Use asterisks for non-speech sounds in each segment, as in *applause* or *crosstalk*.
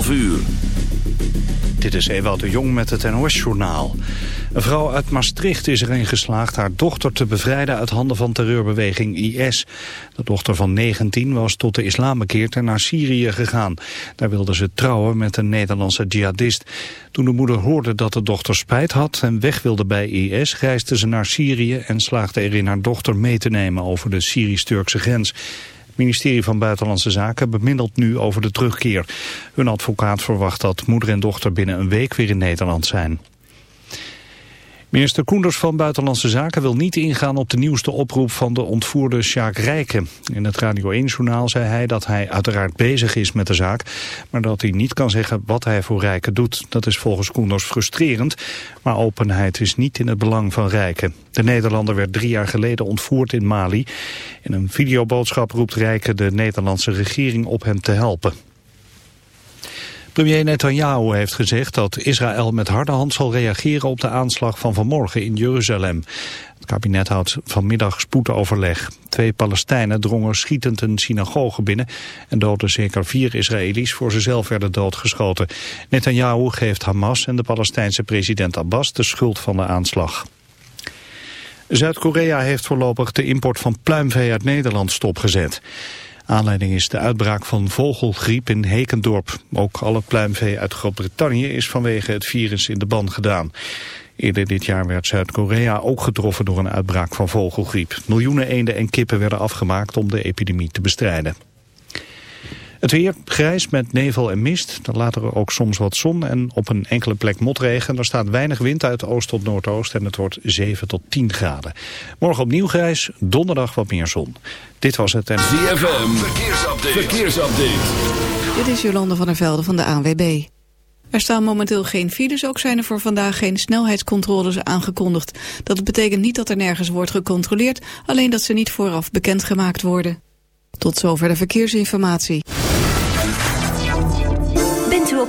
11 uur. Dit is Ewout de Jong met het NOS-journaal. Een vrouw uit Maastricht is erin geslaagd haar dochter te bevrijden uit handen van terreurbeweging IS. De dochter van 19 was tot de islam bekeerd en naar Syrië gegaan. Daar wilde ze trouwen met een Nederlandse jihadist. Toen de moeder hoorde dat de dochter spijt had en weg wilde bij IS... reisde ze naar Syrië en slaagde erin haar dochter mee te nemen over de Syrisch-Turkse grens. Het ministerie van Buitenlandse Zaken bemiddelt nu over de terugkeer. Hun advocaat verwacht dat moeder en dochter binnen een week weer in Nederland zijn. Minister Koenders van Buitenlandse Zaken wil niet ingaan op de nieuwste oproep van de ontvoerde Sjaak Rijken. In het Radio 1-journaal zei hij dat hij uiteraard bezig is met de zaak, maar dat hij niet kan zeggen wat hij voor Rijken doet. Dat is volgens Koenders frustrerend, maar openheid is niet in het belang van Rijken. De Nederlander werd drie jaar geleden ontvoerd in Mali. In een videoboodschap roept Rijken de Nederlandse regering op hem te helpen. Premier Netanyahu heeft gezegd dat Israël met harde hand zal reageren op de aanslag van vanmorgen in Jeruzalem. Het kabinet houdt vanmiddag spoedoverleg. Twee Palestijnen drongen schietend een synagoge binnen en doodden zeker vier Israëli's voor ze zelf werden doodgeschoten. Netanyahu geeft Hamas en de Palestijnse president Abbas de schuld van de aanslag. Zuid-Korea heeft voorlopig de import van pluimvee uit Nederland stopgezet. Aanleiding is de uitbraak van vogelgriep in Hekendorp. Ook alle pluimvee uit Groot-Brittannië is vanwege het virus in de ban gedaan. Eerder dit jaar werd Zuid-Korea ook getroffen door een uitbraak van vogelgriep. Miljoenen eenden en kippen werden afgemaakt om de epidemie te bestrijden. Het weer grijs met nevel en mist. Dan later ook soms wat zon en op een enkele plek motregen. Er staat weinig wind uit oost tot noordoost en het wordt 7 tot 10 graden. Morgen opnieuw grijs, donderdag wat meer zon. Dit was het en... ZFM, verkeersupdate. verkeersupdate. Dit is Jolande van der Velde van de ANWB. Er staan momenteel geen files, ook zijn er voor vandaag geen snelheidscontroles aangekondigd. Dat betekent niet dat er nergens wordt gecontroleerd, alleen dat ze niet vooraf bekendgemaakt worden. Tot zover de verkeersinformatie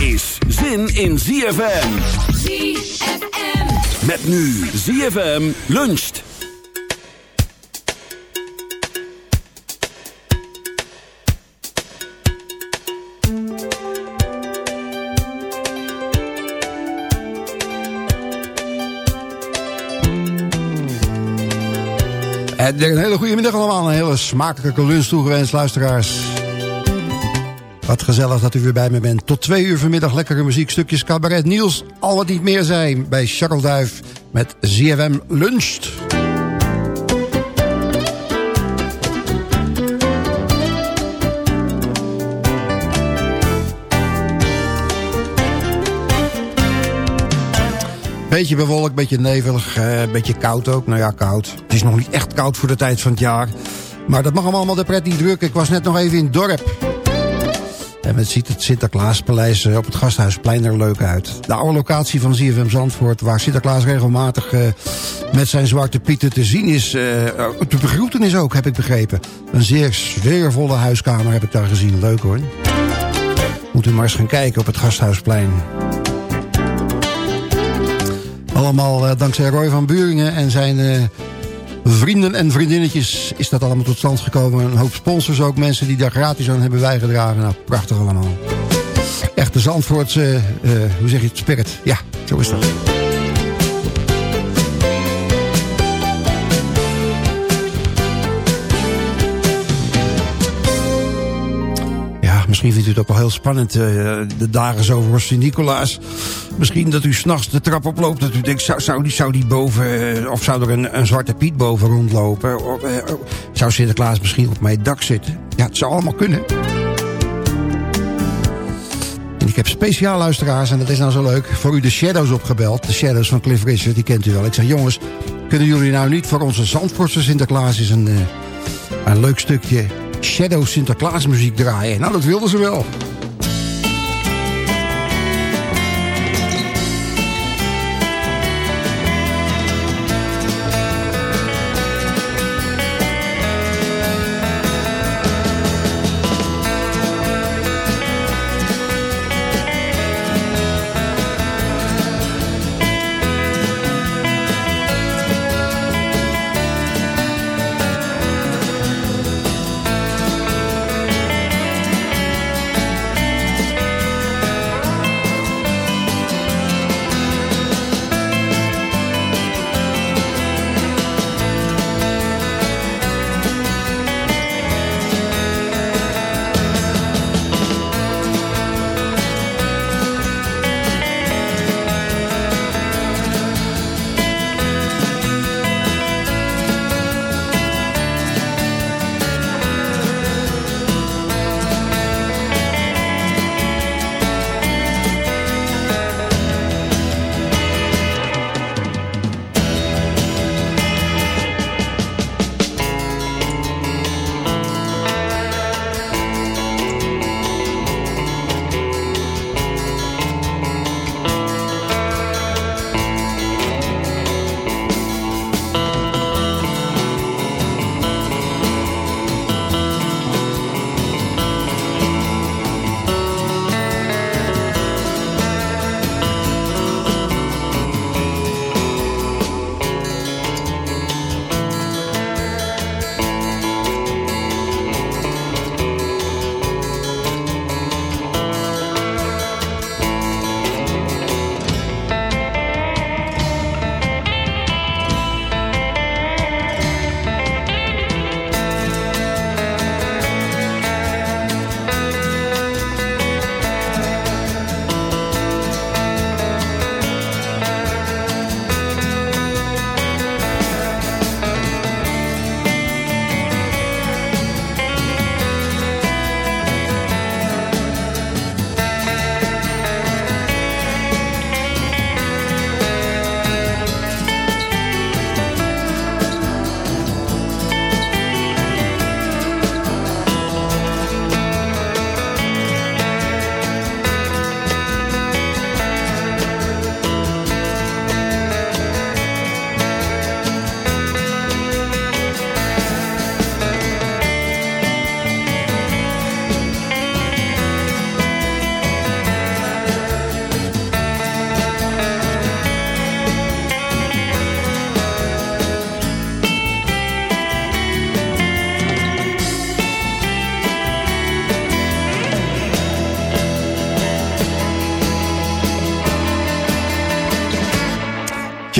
Is zin in ZFM. ZFM. Met nu ZFM luncht. Een hele goede middag allemaal. Een hele smakelijke lunch toegewenst, luisteraars. Wat gezellig dat u weer bij me bent. Tot twee uur vanmiddag lekkere muziekstukjes, cabaret. Niels, al wat niet meer zijn bij Charles met ZFM Luncht. Beetje bewolkt, beetje nevelig, eh, beetje koud ook. Nou ja, koud. Het is nog niet echt koud voor de tijd van het jaar. Maar dat mag hem allemaal de pret niet drukken. Ik was net nog even in het dorp. En het ziet het Sinterklaaspaleis op het Gasthuisplein er leuk uit. De oude locatie van ZFM Zandvoort... waar Sinterklaas regelmatig uh, met zijn zwarte pieten te zien is... Uh, te begroeten is ook, heb ik begrepen. Een zeer sfeervolle huiskamer heb ik daar gezien. Leuk hoor. Moet u maar eens gaan kijken op het Gasthuisplein. Allemaal dankzij Roy van Buringen en zijn vrienden en vriendinnetjes is dat allemaal tot stand gekomen. Een hoop sponsors ook, mensen die daar gratis aan hebben bijgedragen. Nou, prachtig allemaal. Echt de Zandvoortse, uh, hoe zeg je het, spirit. Ja, zo is dat. Misschien vindt u het ook wel heel spannend, uh, de dagen zo voor Sint-Nicolaas. Misschien dat u s'nachts de trap oploopt, dat u denkt, zou, zou, die, zou die boven, uh, of zou er een, een zwarte piet boven rondlopen? Of, uh, zou Sinterklaas misschien op mijn dak zitten? Ja, het zou allemaal kunnen. En ik heb speciaal luisteraars, en dat is nou zo leuk, voor u de Shadows opgebeld. De Shadows van Cliff Richard, die kent u wel. Ik zeg, jongens, kunnen jullie nou niet voor onze Zandvoortse Sinterklaas eens een, een leuk stukje Shadow Sinterklaas muziek draaien. Nou, dat wilden ze wel.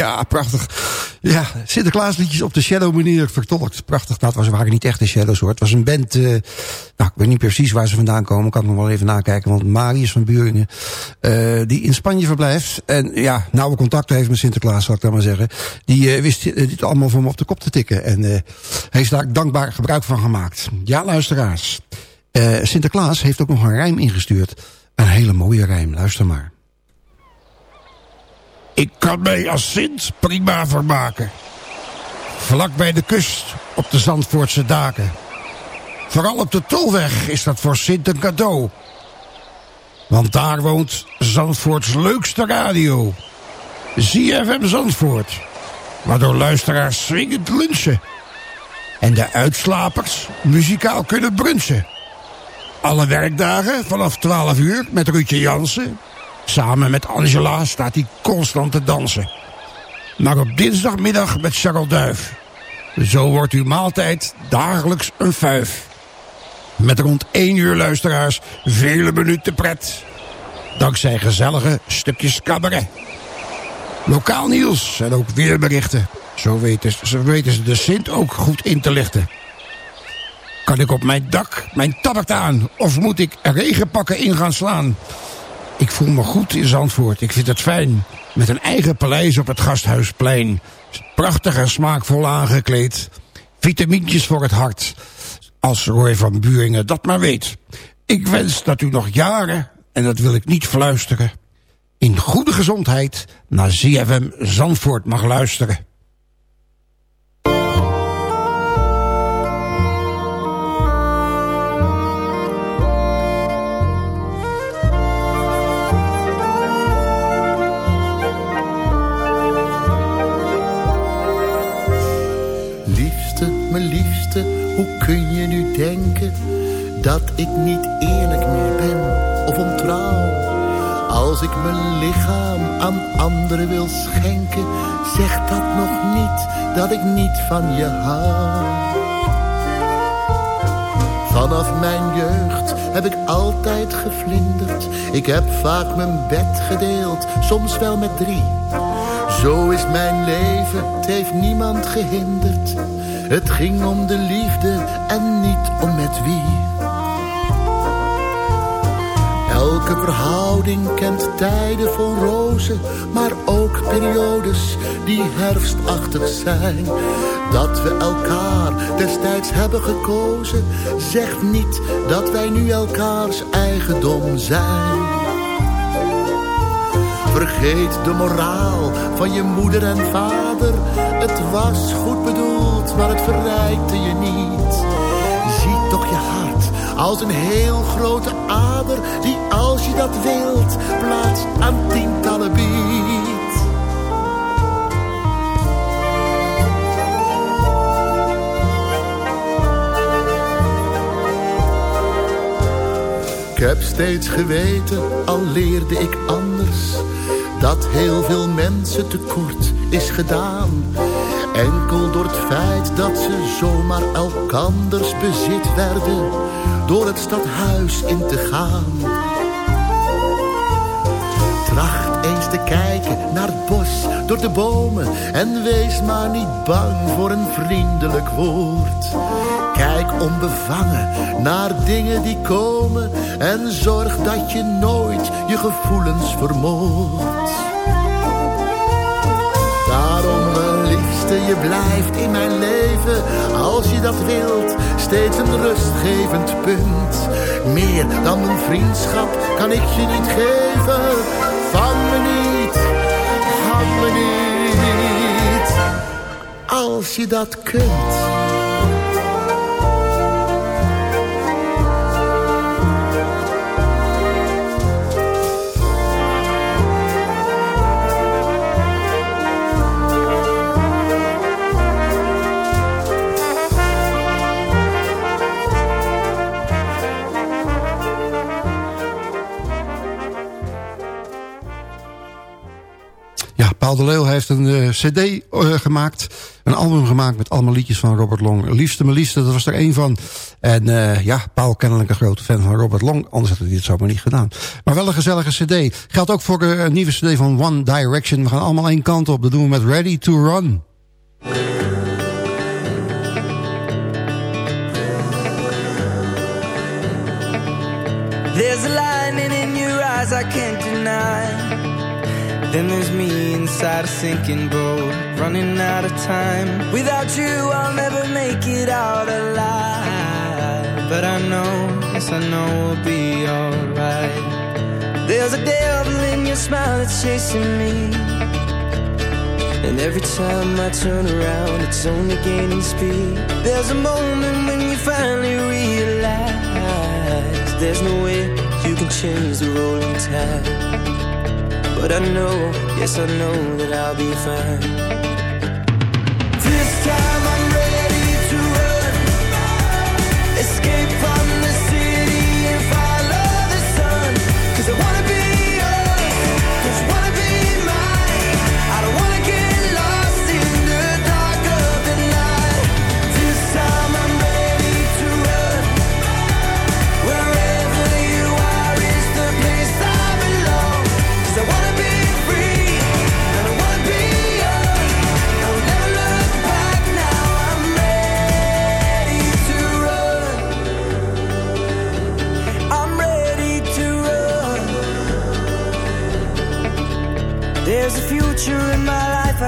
Ja, prachtig. Ja, Sinterklaasliedjes op de Shadow manier vertolkt. Prachtig. Nou, het waren niet echte Shadows hoor. Het was een band, uh, nou, ik weet niet precies waar ze vandaan komen. Ik nog wel even nakijken. Want Marius van Buringen, uh, die in Spanje verblijft. En ja, nauwe contacten heeft met Sinterklaas, zal ik dan maar zeggen. Die uh, wist dit allemaal voor hem op de kop te tikken. En heeft daar dankbaar gebruik van gemaakt. Ja, luisteraars. Sinterklaas heeft ook nog een rijm ingestuurd. Een hele mooie rijm, luister maar. Ik kan mij als Sint prima vermaken. Vlak bij de kust, op de Zandvoortse daken. Vooral op de Tolweg is dat voor Sint een cadeau. Want daar woont Zandvoorts leukste radio. ZFM Zandvoort. Waardoor luisteraars swingend lunchen. En de uitslapers muzikaal kunnen brunchen. Alle werkdagen vanaf 12 uur met Ruudje Jansen. Samen met Angela staat hij constant te dansen. Maar op dinsdagmiddag met Charles Duif. Zo wordt uw maaltijd dagelijks een vijf. Met rond 1 uur luisteraars vele minuten pret. Dankzij gezellige stukjes cabaret. Lokaal nieuws en ook weerberichten. Zo weten, zo weten ze de Sint ook goed in te lichten. Kan ik op mijn dak mijn tabbert aan? Of moet ik regenpakken in gaan slaan? Ik voel me goed in Zandvoort. Ik vind het fijn. Met een eigen paleis op het Gasthuisplein. Prachtig en smaakvol aangekleed. Vitamintjes voor het hart. Als Roy van Buringen dat maar weet. Ik wens dat u nog jaren, en dat wil ik niet fluisteren... in goede gezondheid naar ZFM Zandvoort mag luisteren. Hoe kun je nu denken dat ik niet eerlijk meer ben of ontrouw? Als ik mijn lichaam aan anderen wil schenken, zegt dat nog niet dat ik niet van je hou. Vanaf mijn jeugd heb ik altijd gevlinderd. Ik heb vaak mijn bed gedeeld, soms wel met drie. Zo is mijn leven, het heeft niemand gehinderd. Het ging om de liefde en niet om met wie. Elke verhouding kent tijden vol rozen, maar ook periodes die herfstachtig zijn. Dat we elkaar destijds hebben gekozen, zegt niet dat wij nu elkaars eigendom zijn. Vergeet de moraal van je moeder en vader. Het was goed bedoeld, maar het verrijkte je niet. Zie toch je hart als een heel grote ader... die als je dat wilt, plaats aan tientallen biedt. Ik heb steeds geweten, al leerde ik anders dat heel veel mensen tekort is gedaan. Enkel door het feit dat ze zomaar elkanders bezit werden, door het stadhuis in te gaan. Tracht eens te kijken naar het bos, door de bomen, en wees maar niet bang voor een vriendelijk woord. Kijk onbevangen naar dingen die komen en zorg dat je nooit je gevoelens vermoordt. Je blijft in mijn leven, als je dat wilt, steeds een rustgevend punt. Meer dan een vriendschap kan ik je niet geven, van me niet, van me niet, als je dat kunt. Paul de Leeuw heeft een uh, cd uh, gemaakt. Een album gemaakt met allemaal liedjes van Robert Long. Liefste mijn liefste, dat was er één van. En uh, ja, Paul kennelijk een grote fan van Robert Long. Anders had hij dit zomaar niet gedaan. Maar wel een gezellige cd. Geldt ook voor een nieuwe cd van One Direction. We gaan allemaal één kant op. Dat doen we met Ready to Run. There's a in your eyes I can't deny Then there's me inside a sinking boat, running out of time. Without you, I'll never make it out alive. But I know, yes, I know we'll be alright. There's a devil in your smile that's chasing me. And every time I turn around, it's only gaining speed. There's a moment when you finally realize there's no way you can change the rolling tide. But I know, yes, I know that I'll be fine.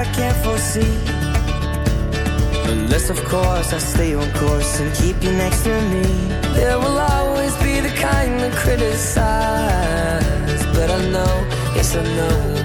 Can't foresee. Unless, of course, I stay on course and keep you next to me. There will always be the kind that criticize. But I know, yes, I know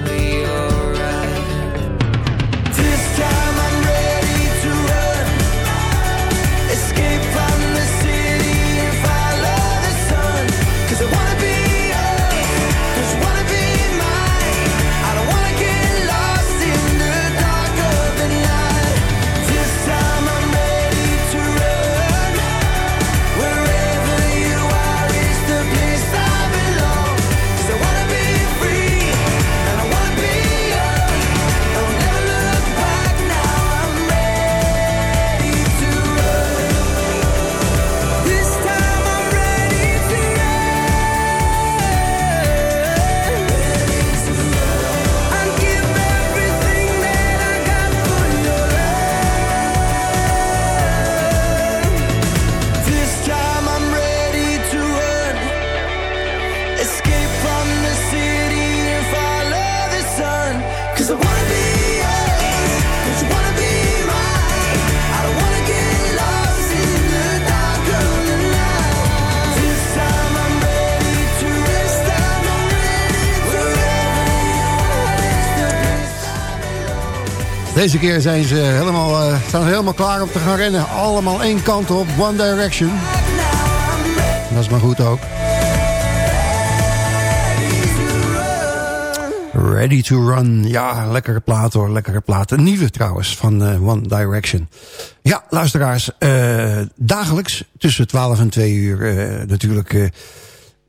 Deze keer zijn ze helemaal, uh, staan helemaal klaar om te gaan rennen. Allemaal één kant op, One Direction. Dat is maar goed ook. Ready to Run. Ja, lekkere plaat hoor, lekkere plaat. Een nieuwe trouwens, van uh, One Direction. Ja, luisteraars, uh, dagelijks tussen 12 en 2 uur natuurlijk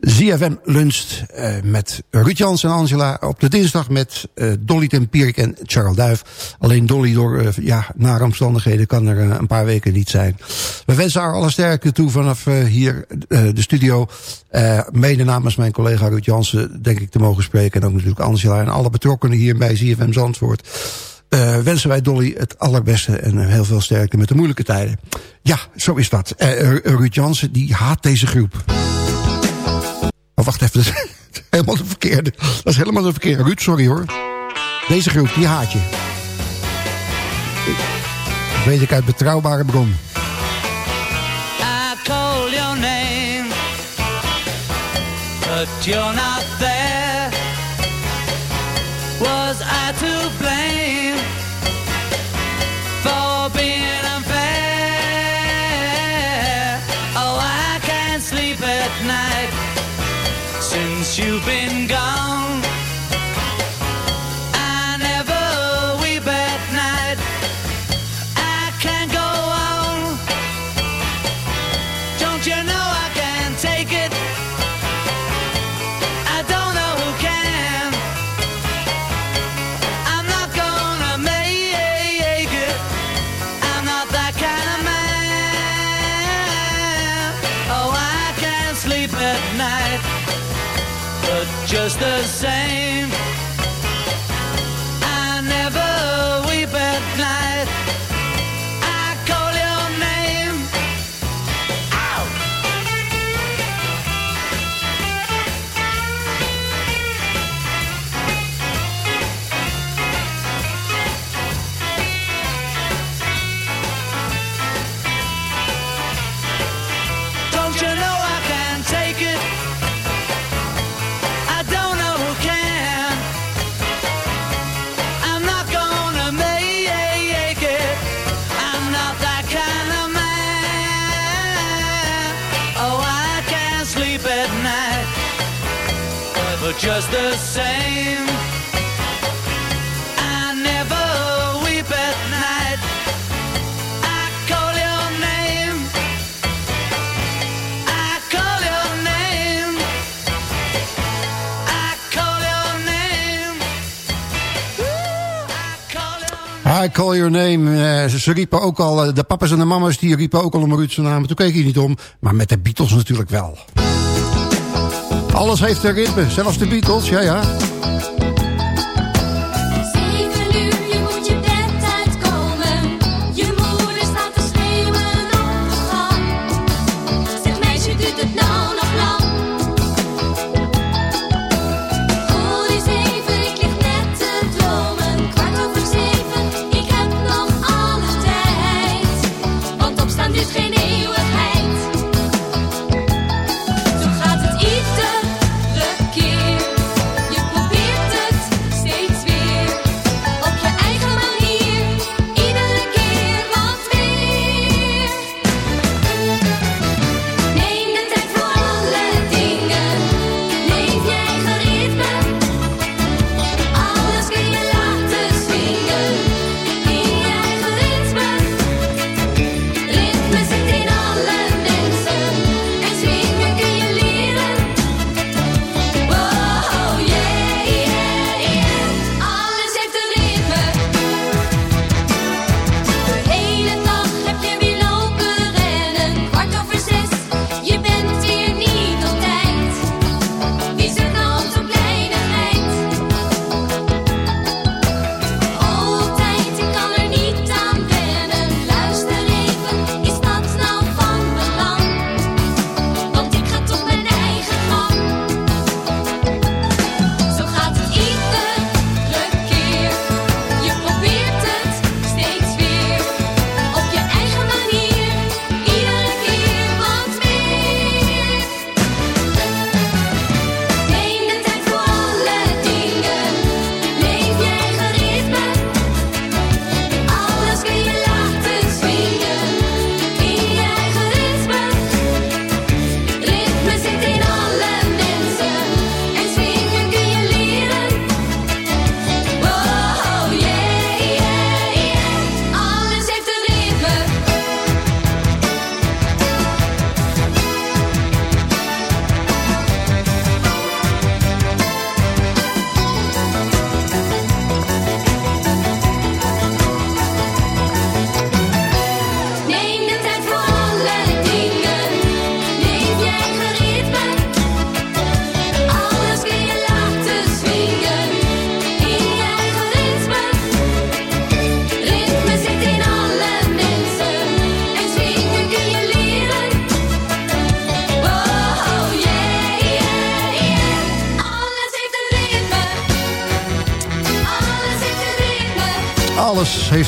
ZFM luncht uh, met Ruud Jans en Angela. Op de dinsdag met uh, Dolly Tempierik en Charles Duif. Alleen Dolly door uh, ja, nare omstandigheden kan er een paar weken niet zijn. We wensen haar alle sterkte toe vanaf hier de studio. mede namens mijn collega Ruud Jansen denk ik te mogen spreken. En ook natuurlijk Angela en alle betrokkenen hier bij ZFM Zandvoort. wensen wij Dolly het allerbeste en heel veel sterkte met de moeilijke tijden. Ja, zo is dat. Ruud Jansen die haat deze groep. Oh, wacht even, *laughs* dat is helemaal de verkeerde. Dat is helemaal de verkeerde. Ruud, sorry hoor. Deze groep, die haat je. Dat weet ik uit betrouwbare bron. I call your name But you're not there Was I to blame been I call your name. Eh, ze, riepen ook al, eh, de papa's en de mama's die riepen ook al om Ruud zijn naam. Toen keek hij niet om, maar met de Beatles natuurlijk wel. Alles heeft een ritme, zelfs de Beatles, ja ja.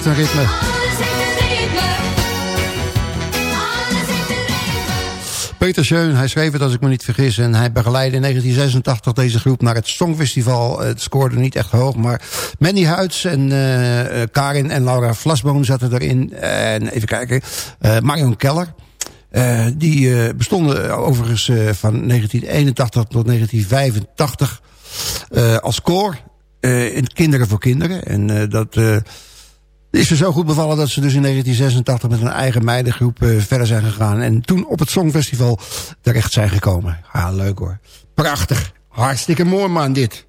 Heeft ritme. Peter Schön, hij schreef het als ik me niet vergis. En hij begeleidde in 1986 deze groep naar het Songfestival. Het scoorde niet echt hoog, maar Mandy Huids en eh, eh, Karin en Laura Vlasboom zaten erin. En even kijken, eh, Marion Keller. Die bestonden overigens van 1981 tot 1985 eh, als koor in Kinderen voor Kinderen. En dat... is er zo goed bevallen dat ze dus in 1986 met een eigen meidengroep eh, verder zijn gegaan. En toen op het Songfestival terecht zijn gekomen. Ja, leuk hoor. Prachtig. Hartstikke mooi man dit.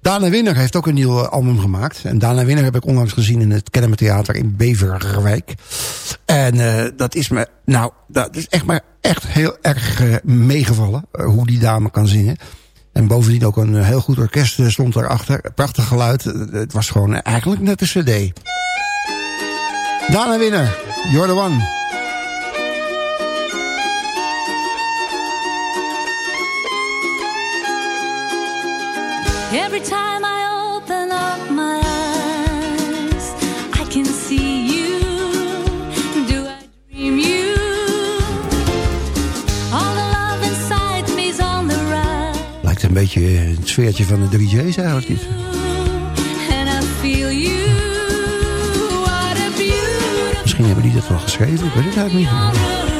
Dana Winner heeft ook een nieuw eh, album gemaakt. En Dana Winner heb ik onlangs gezien in het Kennemer Theater in Beverwijk. En eh, dat is me, nou, dat is echt maar echt heel erg meegevallen. hoe die dame kan zingen. En bovendien ook een heel goed orkest stond daarachter. Prachtig geluid. Het was gewoon eigenlijk net een cd. Dana Winner, you're the one. Every time I open up my eyes, I can see you. Do I dream you? All the love inside me's on the rise, Lijkt een beetje het sfeertje van de 3J's eigenlijk niet. Dat wel geschreven, ik weet het eigenlijk niet.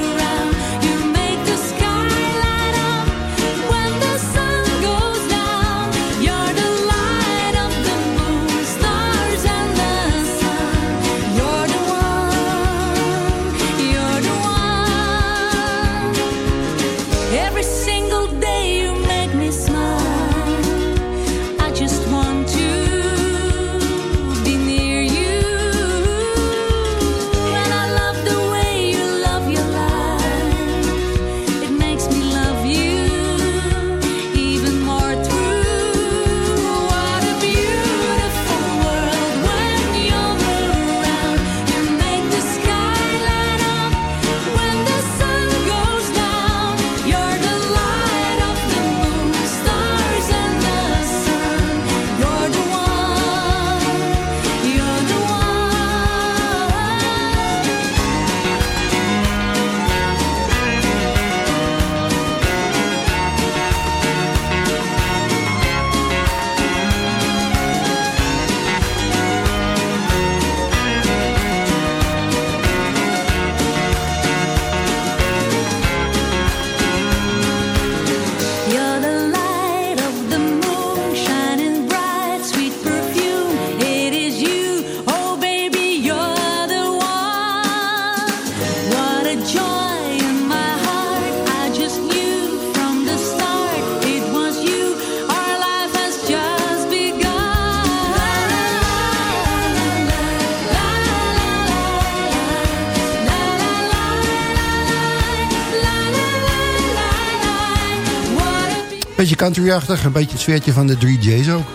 Country-achtig, een beetje het sfeertje van de 3J's ook.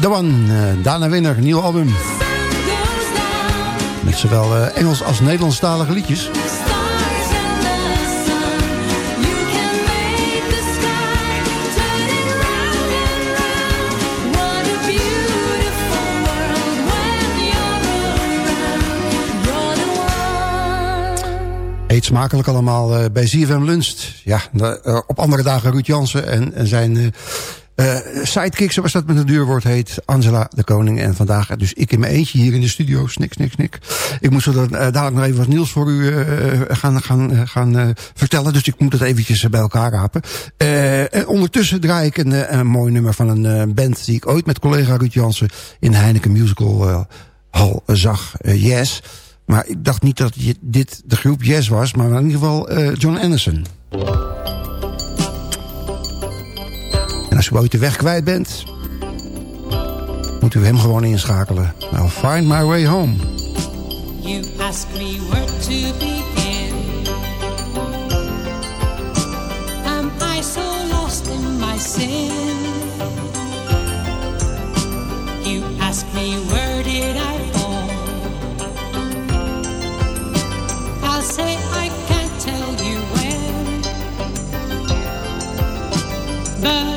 The One, eh, Dana Winner, nieuw album. Met zowel eh, Engels als Nederlandstalige liedjes. Eet smakelijk allemaal eh, bij ZFM Lunst. Ja, eh, op andere dagen Ruud Jansen en, en zijn eh, sidekick, zoals dat met een duurwoord heet. Angela de Koning. En vandaag dus ik in mijn eentje hier in de studio. Snik, snik, snik. Ik moest dan, eh, dadelijk nog even wat nieuws voor u gaan, gaan, gaan vertellen. Dus ik moet het eventjes bij elkaar rapen. En ondertussen draai ik een, mooi nummer van een band... die ik ooit met collega Ruud Jansen in Heineken Musical Hall zag. yes. Maar ik dacht niet dat dit de groep Yes was, maar in ieder geval John Anderson. En als u ooit de weg kwijt bent, moet u hem gewoon inschakelen. Nou, find my way home. You ask me where to begin. Am I so lost in my sin? You ask me where did I fall? I'll say I But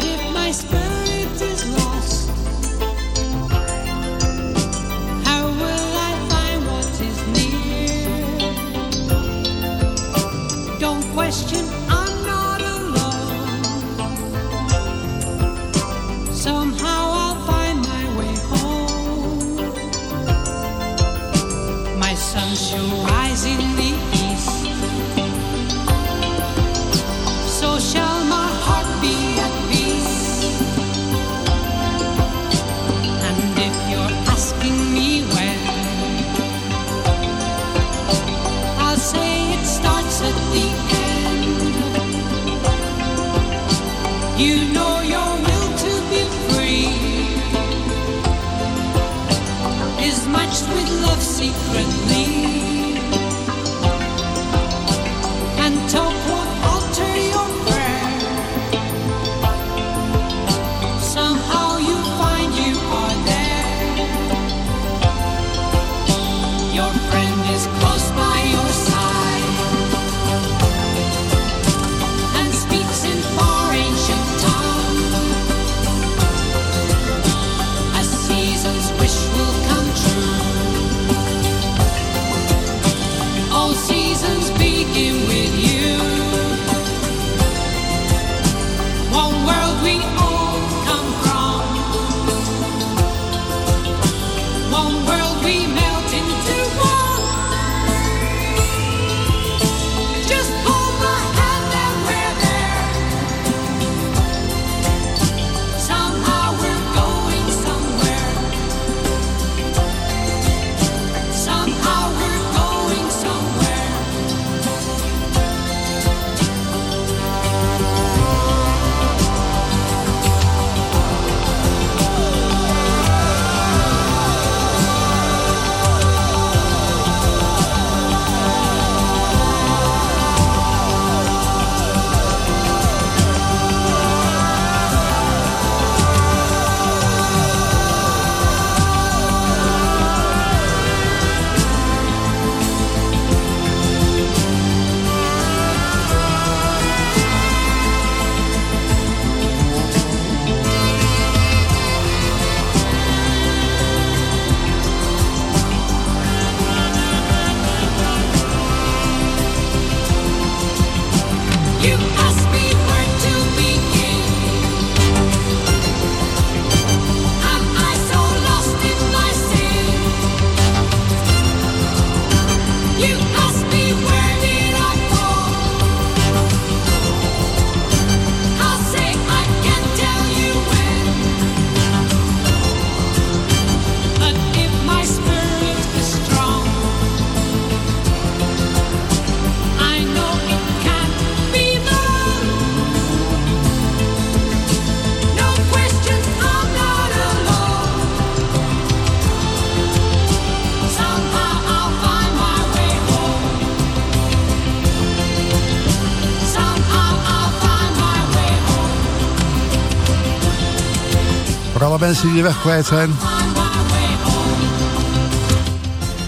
alle mensen die de weg kwijt zijn.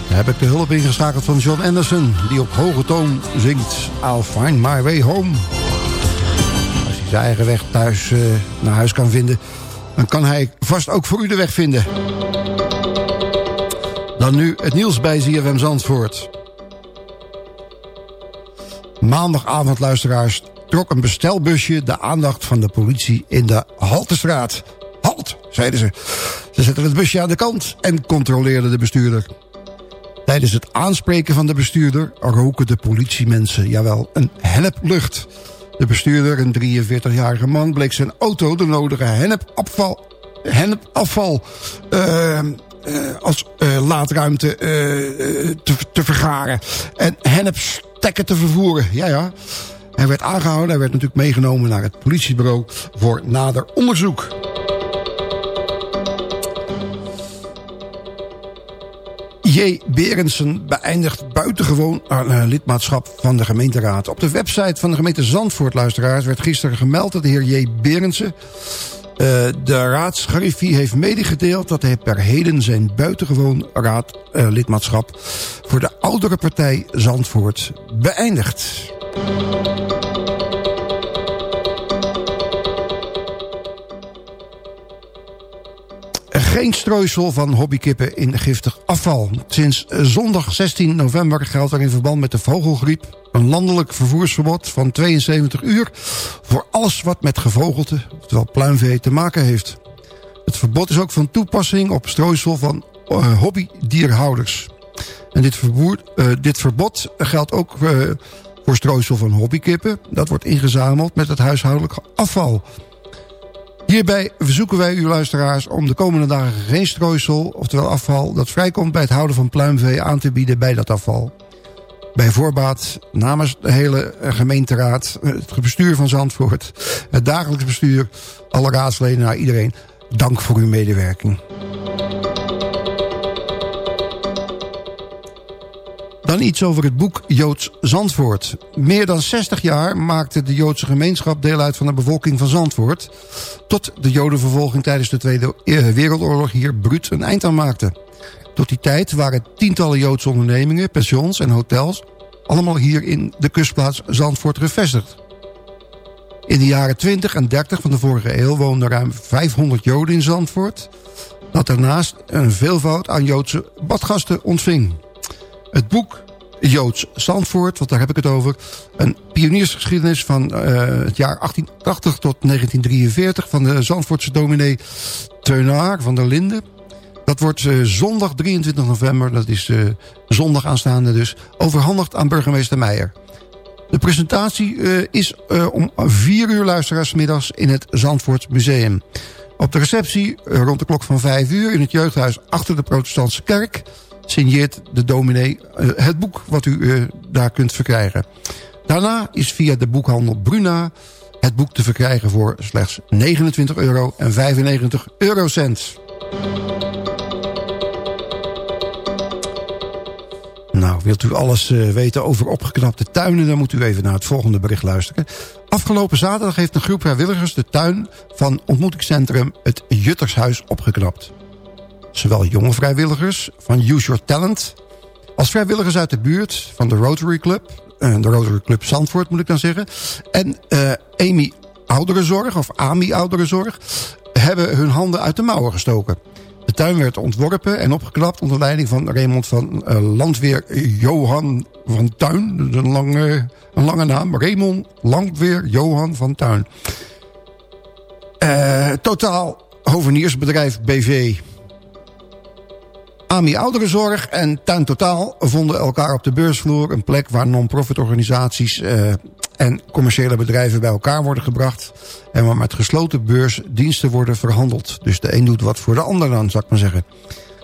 Daar heb ik de hulp ingeschakeld van John Anderson... die op hoge toon zingt I'll find my way home. Als hij zijn eigen weg thuis eh, naar huis kan vinden... dan kan hij vast ook voor u de weg vinden. Dan nu het nieuws bij ZFM Zandvoort. Maandagavond, luisteraars, trok een bestelbusje de aandacht van de politie in de Haltestraat. Zeiden ze. Ze zetten het busje aan de kant en controleerden de bestuurder. Tijdens het aanspreken van de bestuurder roken de politiemensen, jawel, een henneplucht. De bestuurder, een 43-jarige man, bleek zijn auto de nodige hennepafval, uh, uh, als uh, laadruimte te, te vergaren. En hennepstekken te vervoeren, ja ja. Hij werd aangehouden, hij werd natuurlijk meegenomen naar het politiebureau voor nader onderzoek. J. Berendsen beëindigt buitengewoon uh, lidmaatschap van de gemeenteraad. Op de website van de gemeente Zandvoort, luisteraars, werd gisteren gemeld dat de heer J. Berendsen... Uh, de raadsgariffie heeft medegedeeld dat hij per heden zijn buitengewoon raadlidmaatschap... Uh, voor de oudere partij Zandvoort beëindigt. Geen strooisel van hobbykippen in giftig afval. Sinds zondag 16 november geldt er in verband met de vogelgriep... een landelijk vervoersverbod van 72 uur... voor alles wat met gevogelte, oftewel pluimvee, te maken heeft. Het verbod is ook van toepassing op strooisel van uh, hobbydierhouders. En dit, uh, dit verbod geldt ook voor strooisel van hobbykippen. Dat wordt ingezameld met het huishoudelijk afval... Hierbij verzoeken wij uw luisteraars om de komende dagen geen strooisel, oftewel afval, dat vrijkomt bij het houden van pluimvee aan te bieden bij dat afval. Bij voorbaat namens de hele gemeenteraad, het bestuur van Zandvoort, het dagelijks bestuur, alle raadsleden, naar iedereen, dank voor uw medewerking. Dan iets over het boek Joods Zandvoort. Meer dan 60 jaar maakte de Joodse gemeenschap deel uit van de bevolking van Zandvoort... tot de jodenvervolging tijdens de Tweede Wereldoorlog hier bruut een eind aan maakte. Tot die tijd waren tientallen Joodse ondernemingen, pensions en hotels... allemaal hier in de kustplaats Zandvoort gevestigd. In de jaren 20 en 30 van de vorige eeuw woonden ruim 500 Joden in Zandvoort... dat daarnaast een veelvoud aan Joodse badgasten ontving... Het boek Joods Zandvoort, want daar heb ik het over. Een pioniersgeschiedenis van uh, het jaar 1880 tot 1943... van de Zandvoortse dominee Teunaar van der Linden. Dat wordt uh, zondag 23 november, dat is uh, zondag aanstaande dus... overhandigd aan burgemeester Meijer. De presentatie is om vier uur luisteraarsmiddags in het Zandvoorts Museum. Op de receptie rond de klok van vijf uur in het jeugdhuis achter de protestantse kerk signeert de dominee uh, het boek wat u uh, daar kunt verkrijgen. Daarna is via de boekhandel Bruna het boek te verkrijgen voor slechts 29 euro en 95 eurocent. Nou, wilt u alles uh, weten over opgeknapte tuinen... dan moet u even naar het volgende bericht luisteren. Afgelopen zaterdag heeft een groep vrijwilligers... de tuin van ontmoetingscentrum het Juttershuis opgeknapt. Zowel jonge vrijwilligers van Use Your Talent... als vrijwilligers uit de buurt van de Rotary Club... Uh, de Rotary Club Zandvoort moet ik dan zeggen... en uh, Amy Ouderenzorg, of AMI Ouderenzorg... hebben hun handen uit de mouwen gestoken. De tuin werd ontworpen en opgeknapt onder leiding van Raymond van uh, Landweer Johan van Tuin. Een lange, een lange naam. Raymond Landweer Johan van Tuin. Totaal Hoveniersbedrijf BV AMI Ouderenzorg en Tuin Totaal vonden elkaar op de beursvloer. Een plek waar non-profit organisaties uh, en commerciële bedrijven bij elkaar worden gebracht. En waar met gesloten beurs diensten worden verhandeld. Dus de een doet wat voor de ander dan, zou ik maar zeggen.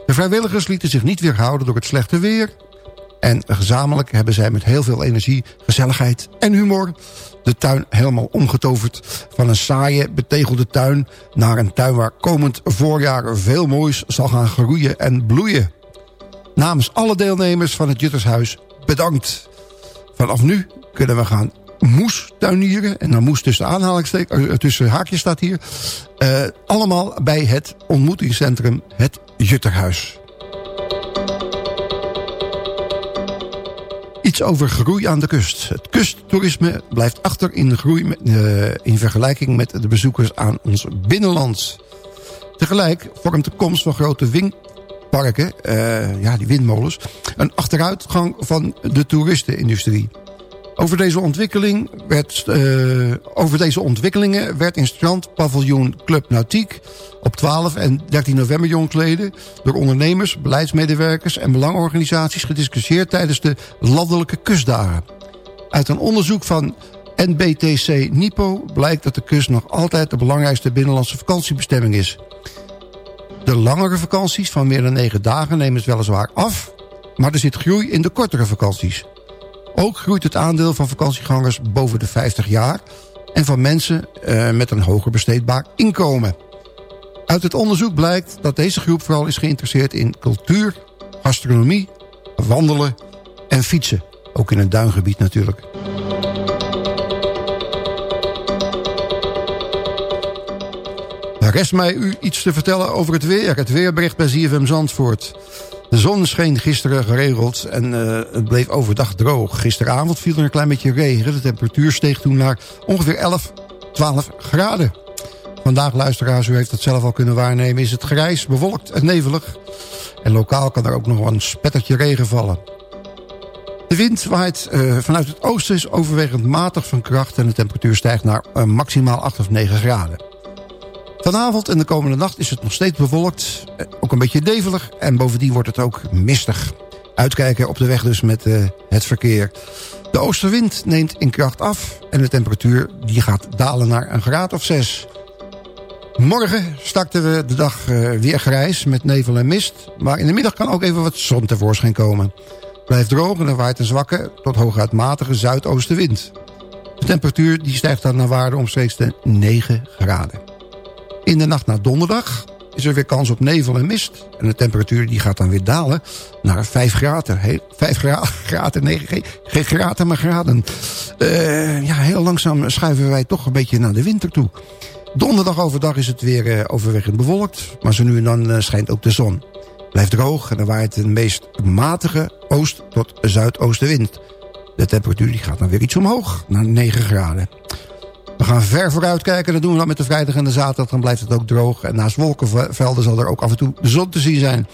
De vrijwilligers lieten zich niet weerhouden door het slechte weer. En gezamenlijk hebben zij met heel veel energie, gezelligheid en humor... de tuin helemaal omgetoverd van een saaie, betegelde tuin... naar een tuin waar komend voorjaar veel moois zal gaan groeien en bloeien. Namens alle deelnemers van het Juttershuis bedankt. Vanaf nu kunnen we gaan moestuinieren. En dan moes tussen, aanhalingstekens, eh, tussen haakjes staat hier. Eh, allemaal bij het ontmoetingscentrum Het Jutterhuis. Over groei aan de kust. Het kusttoerisme blijft achter in groei eh, in vergelijking met de bezoekers aan ons binnenland. Tegelijk vormt de komst van grote windparken, eh, ja, die windmolens, een achteruitgang van de toeristenindustrie. Over deze, ontwikkeling werd, eh, over deze ontwikkelingen werd in strandpaviljoen Club Nautiek op 12 en 13 november jongsleden door ondernemers, beleidsmedewerkers en belangenorganisaties gediscussieerd tijdens de landelijke kustdagen. Uit een onderzoek van NBTC Nipo blijkt dat de kust nog altijd de belangrijkste binnenlandse vakantiebestemming is. De langere vakanties van meer dan 9 dagen nemen het weliswaar af, maar er zit groei in de kortere vakanties. Ook groeit het aandeel van vakantiegangers boven de 50 jaar... en van mensen eh, met een hoger besteedbaar inkomen. Uit het onderzoek blijkt dat deze groep vooral is geïnteresseerd in cultuur, gastronomie, wandelen en fietsen. Ook in het duingebied natuurlijk. Rest mij u iets te vertellen over het weer. Het weerbericht bij ZFM Zandvoort. De zon scheen gisteren geregeld en uh, het bleef overdag droog. Gisteravond viel er een klein beetje regen. De temperatuur steeg toen naar ongeveer 11, 12 graden. Vandaag, luisteraars, u heeft het zelf al kunnen waarnemen... is het grijs, bewolkt en nevelig. En lokaal kan er ook nog een spettertje regen vallen. De wind waait uh, vanuit het oosten is overwegend matig van kracht... en de temperatuur stijgt naar uh, maximaal 8 of 9 graden. Vanavond en de komende nacht is het nog steeds bewolkt. Ook een beetje nevelig en bovendien wordt het ook mistig. Uitkijken op de weg dus met uh, het verkeer. De oostenwind neemt in kracht af en de temperatuur die gaat dalen naar een graad of 6. Morgen starten we de dag weer grijs met nevel en mist. Maar in de middag kan ook even wat zon tevoorschijn komen. Blijft droog en er waait een zwakke tot hooguit matige zuidoostenwind. De temperatuur die stijgt dan naar waarde omstreeks de 9 graden. In de nacht naar donderdag is er weer kans op nevel en mist. En de temperatuur die gaat dan weer dalen naar 5 graden. Heel, 5 gra *laughs* graden, nee, geen, geen graden, maar graden. Uh, ja, heel langzaam schuiven wij toch een beetje naar de winter toe. Donderdag overdag is het weer uh, overwegend bewolkt. Maar zo nu en dan uh, schijnt ook de zon. Blijft droog en er waait een meest matige oost- tot zuidoostenwind. De temperatuur die gaat dan weer iets omhoog, naar 9 graden. We gaan ver vooruit kijken. Dat doen we dan met de vrijdag en de zaterdag. Dan blijft het ook droog. En naast wolkenvelden zal er ook af en toe de zon te zien zijn.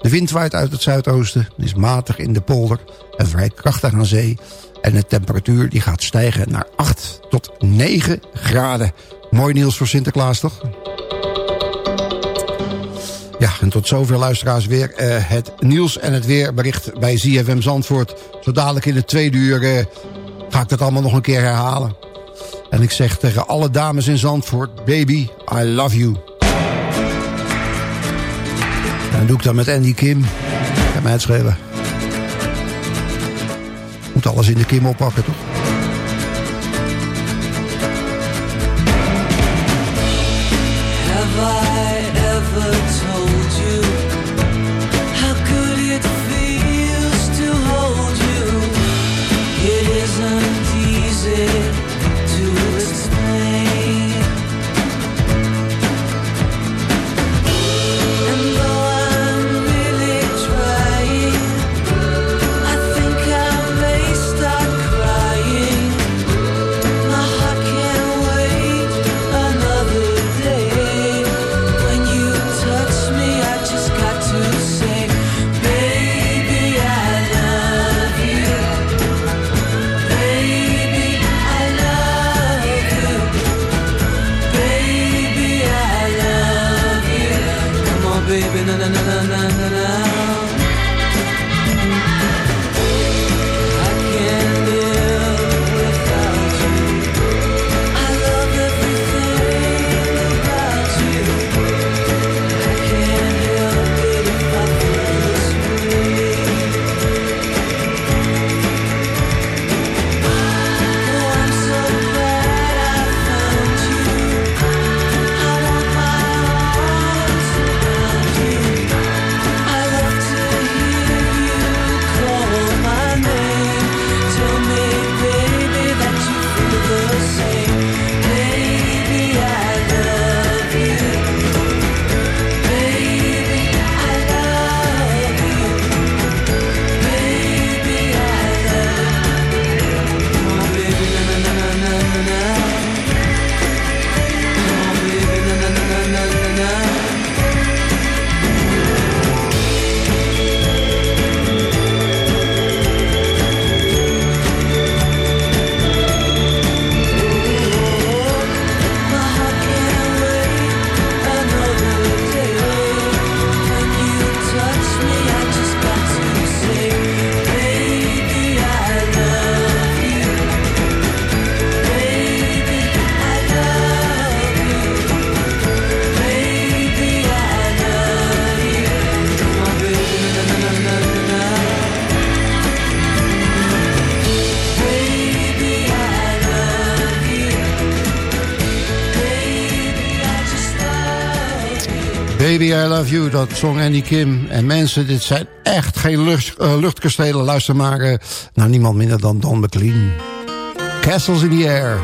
De wind waait uit het zuidoosten. Is matig in de polder. En vrij krachtig aan zee. En de temperatuur die gaat stijgen naar 8 tot 9 graden. Mooi nieuws voor Sinterklaas, toch? Ja, en tot zover luisteraars weer uh, het nieuws en het weerbericht bij ZFM Zandvoort. Zo dadelijk in het tweede uur uh, ga ik dat allemaal nog een keer herhalen. En ik zeg tegen alle dames in Zandvoort... Baby, I love you. En doe ik dat met Andy Kim. Kan mij het. Moet alles in de Kim oppakken, toch? Baby, I Love You, dat zong Andy Kim. En mensen, dit zijn echt geen lucht, eh, luchtkastelen. Luister maar eh, naar niemand minder dan Don McLean. Castles in the Air.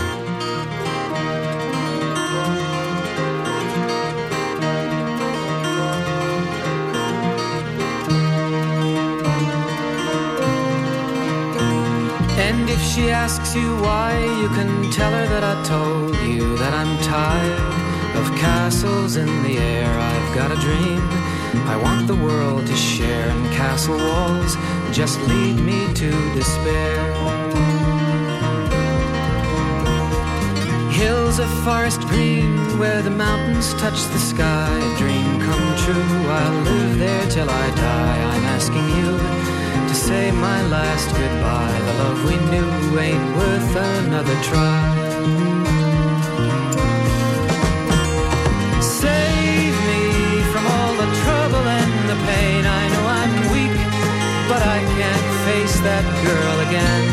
And if she asks you why, you can tell her that I told you that I'm tired of castles in the air. I've got a dream I want the world to share, and castle walls just lead me to despair. Hills of forest green where the mountains touch the sky. A Dream come true, I'll live there till I die. I'm asking you to say my last goodbye. The love we knew ain't worth another try. Again.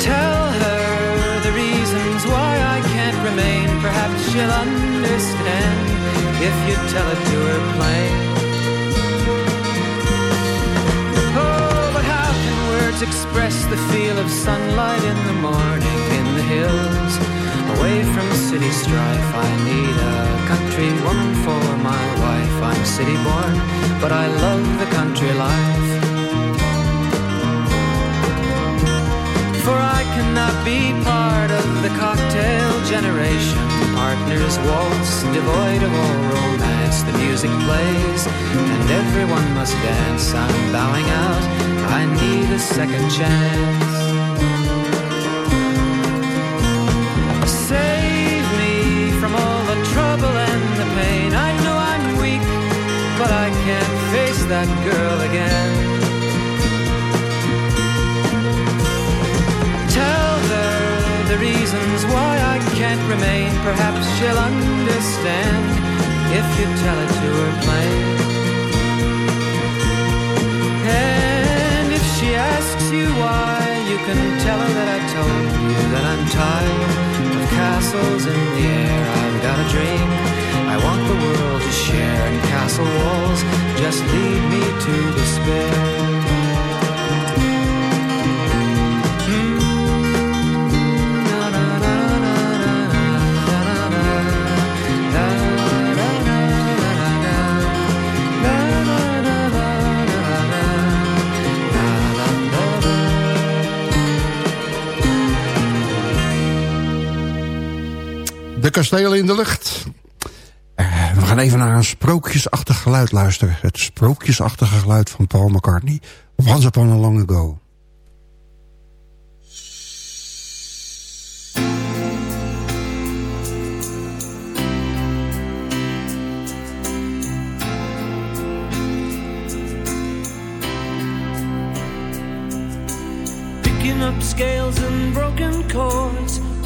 Tell her the reasons why I can't remain. Perhaps she'll understand if you tell it to her plain. Oh, but how can words express the feel of sunlight in the morning in the hills? Away from city strife, I need a country woman for my wife. I'm city born, but I love the country life. For I cannot be part of the cocktail generation. Partners waltz, devoid of all romance. The music plays, and everyone must dance. I'm bowing out, I need a second chance. Save me from all the trouble and the pain. I know I'm weak, but I can't face that girl again. Tell her the reasons why I can't remain. Perhaps she'll understand if you tell it to her plain. And if she asks you why, can tell her that I told you that I'm tired of castles in the air. I've got a dream I want the world to share, and castle walls just lead me to despair. Kastelen in de lucht. Eh, we gaan even naar een sprookjesachtig geluid luisteren. Het sprookjesachtige geluid van Paul McCartney. Once Upon a Long Ago.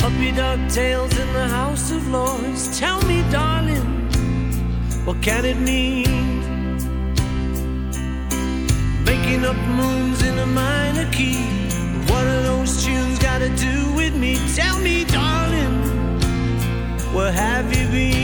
Puppy dog tails in the House of Lords. Tell me, darling, what can it mean? Making up moons in a minor key. What are those tunes got to do with me? Tell me, darling, where have you been?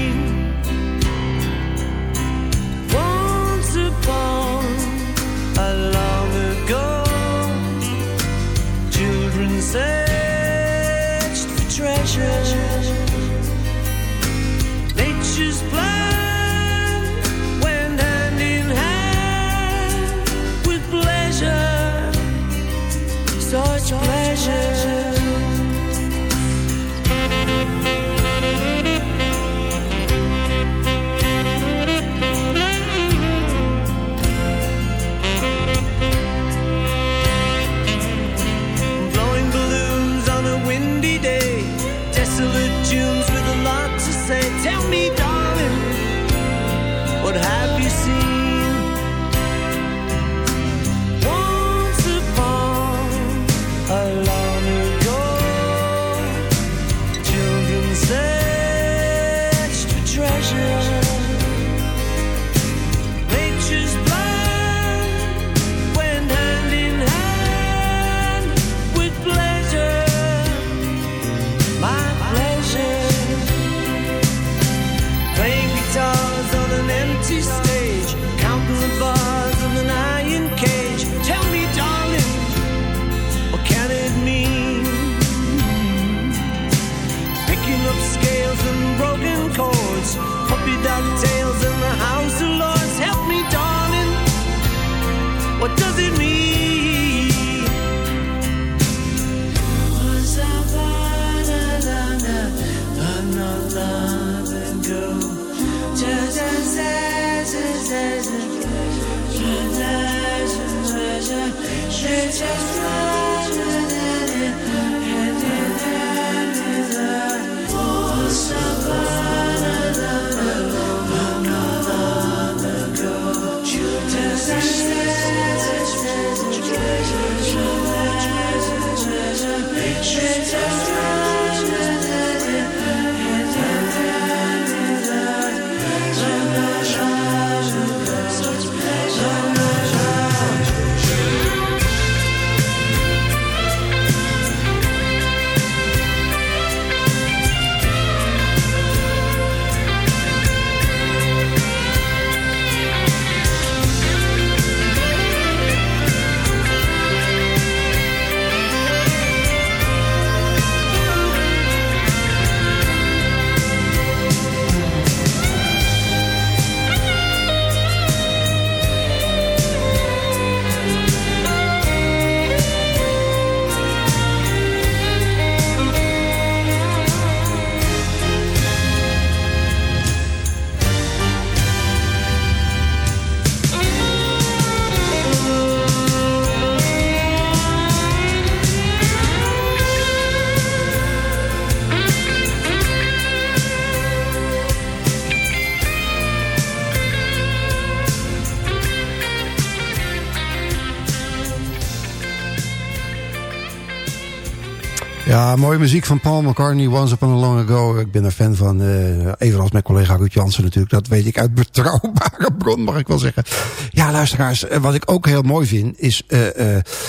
Muziek van Paul McCartney, Once Upon a Long Ago. Ik ben er fan van, uh, evenals mijn collega Ruud Jansen natuurlijk. Dat weet ik uit betrouwbare *laughs* bron, mag ik wel zeggen. Ja, luisteraars, eh, wat ik ook heel mooi vind... is uh,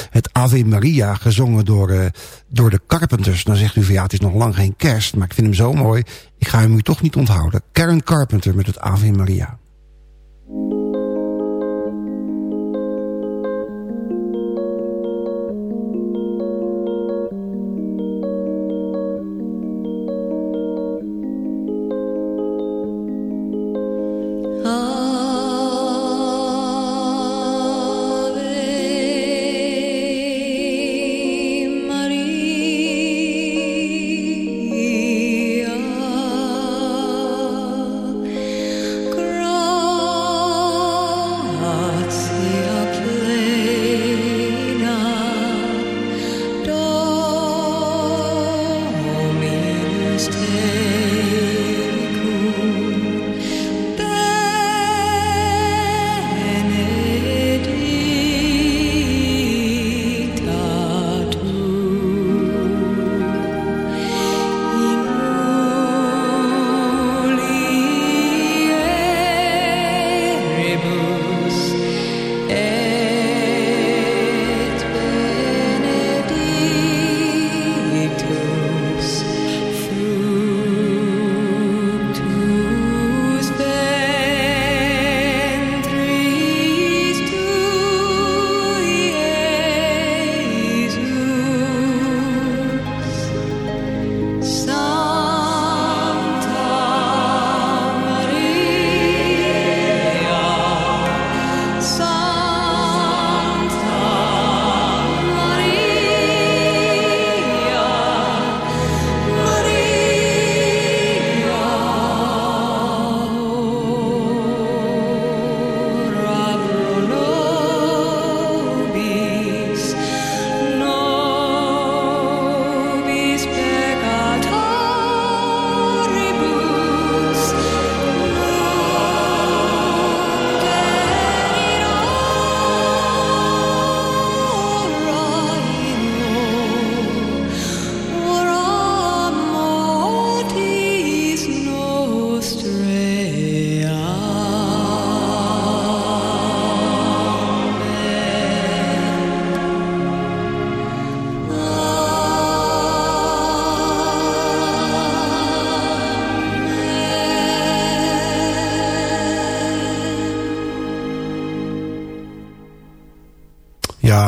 het Ave Maria, gezongen door, door de Carpenters. Dan zegt u van ja, het is nog lang geen kerst, maar ik vind hem zo mooi. Ik ga hem u toch niet onthouden. Karen Carpenter met het Ave Maria.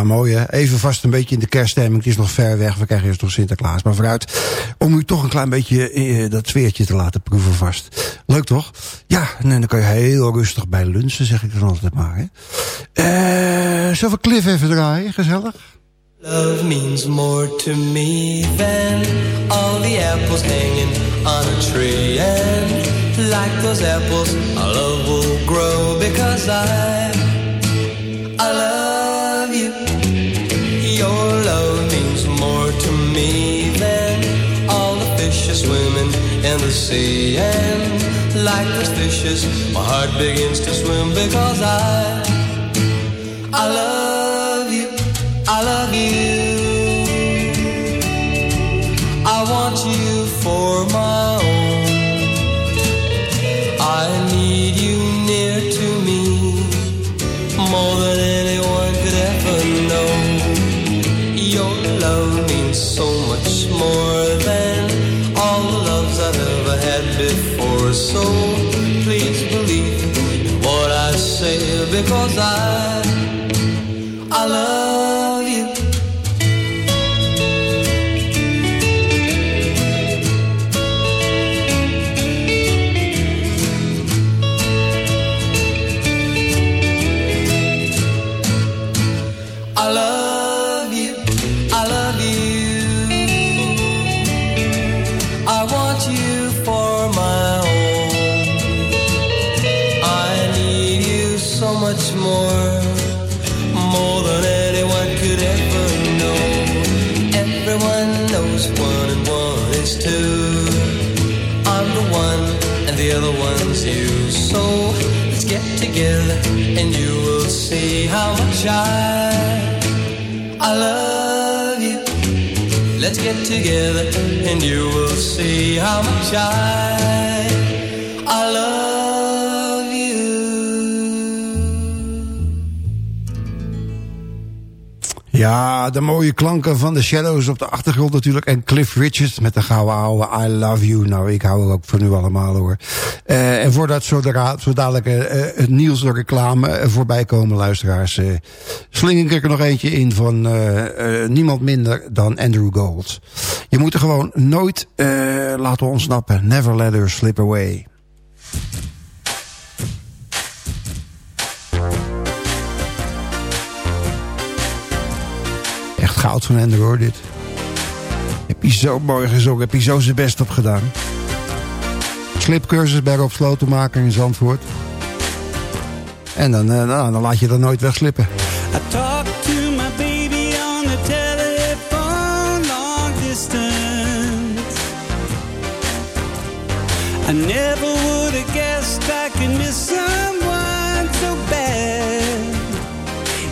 Mooi. Even vast een beetje in de kerststemming. Het is nog ver weg. We krijgen eerst nog Sinterklaas. Maar vooruit, om u toch een klein beetje eh, dat zweertje te laten proeven vast. Leuk toch? Ja, en dan kan je heel rustig bij lunchen, zeg ik dan altijd maar. Eh, Zoveel Cliff even draaien? Gezellig. Love means more to me than all the apples hanging on a tree. And like those apples, our love will grow because I... sea like the fishes, my heart begins to swim because I, I love. cause child, I love you. Let's get together and you will see how much I, I love you. Ja, de mooie klanken van de Shadows op de achtergrond natuurlijk. En Cliff Richards met de gouden oude I Love You. Nou, ik hou ook van u allemaal hoor. Uh, en voordat zo, zo dadelijk eh, eh, het niels nieuws door reclame voorbij komen, luisteraars... Uh, sling ik er nog eentje in van niemand minder dan Andrew Gold. Je moet er gewoon nooit laten ontsnappen. Never let her slip away. goud van Ende hoor, dit. Heb je zo mooi gezongen, heb je zo zijn best op gedaan. Slipcursus bij Rob Slotenmaker in Zandvoort. En dan, uh, dan laat je dat nooit wegslippen. I never would have guessed I could miss someone so bad.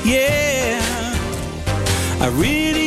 Yeah. I really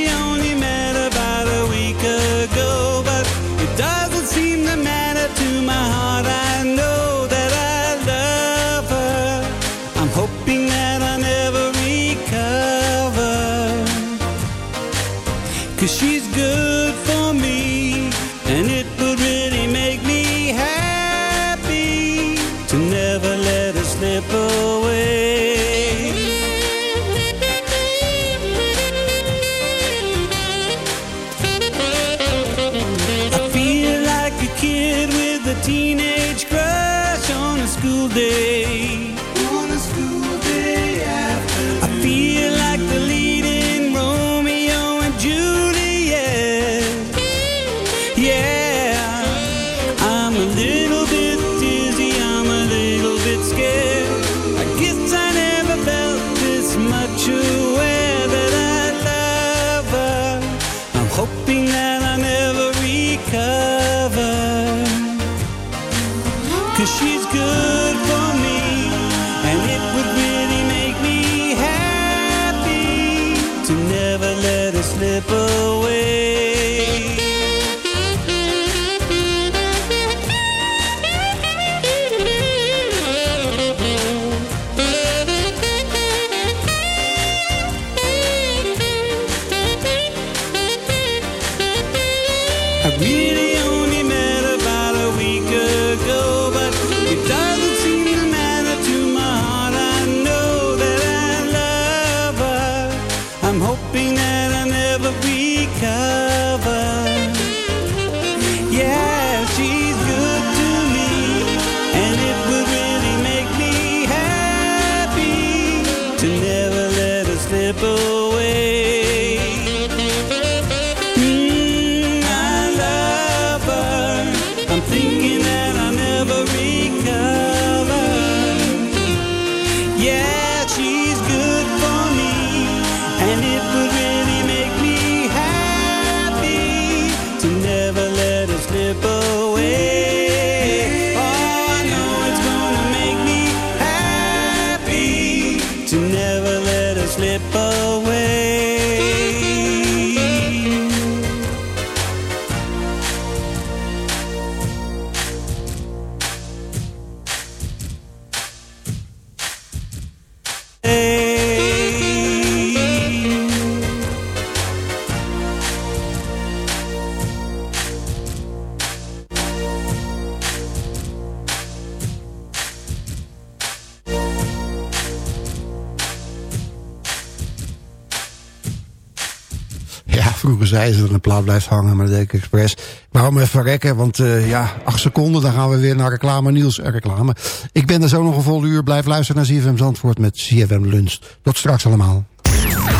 plaat blijft hangen, maar dat deed ik expres. Ik wou hem even rekken, want eh, ja, acht seconden, dan gaan we weer naar reclame, Niels en reclame. Ik ben er zo nog een vol uur, blijf luisteren naar ZFM Zandvoort met ZFM Lunch. Tot straks allemaal.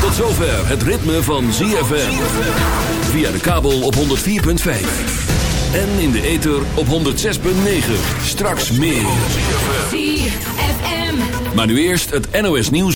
Tot zover het ritme van ZFM. Via de kabel op 104.5. En in de ether op 106.9. Straks meer. ZFM. Maar nu eerst het NOS nieuws.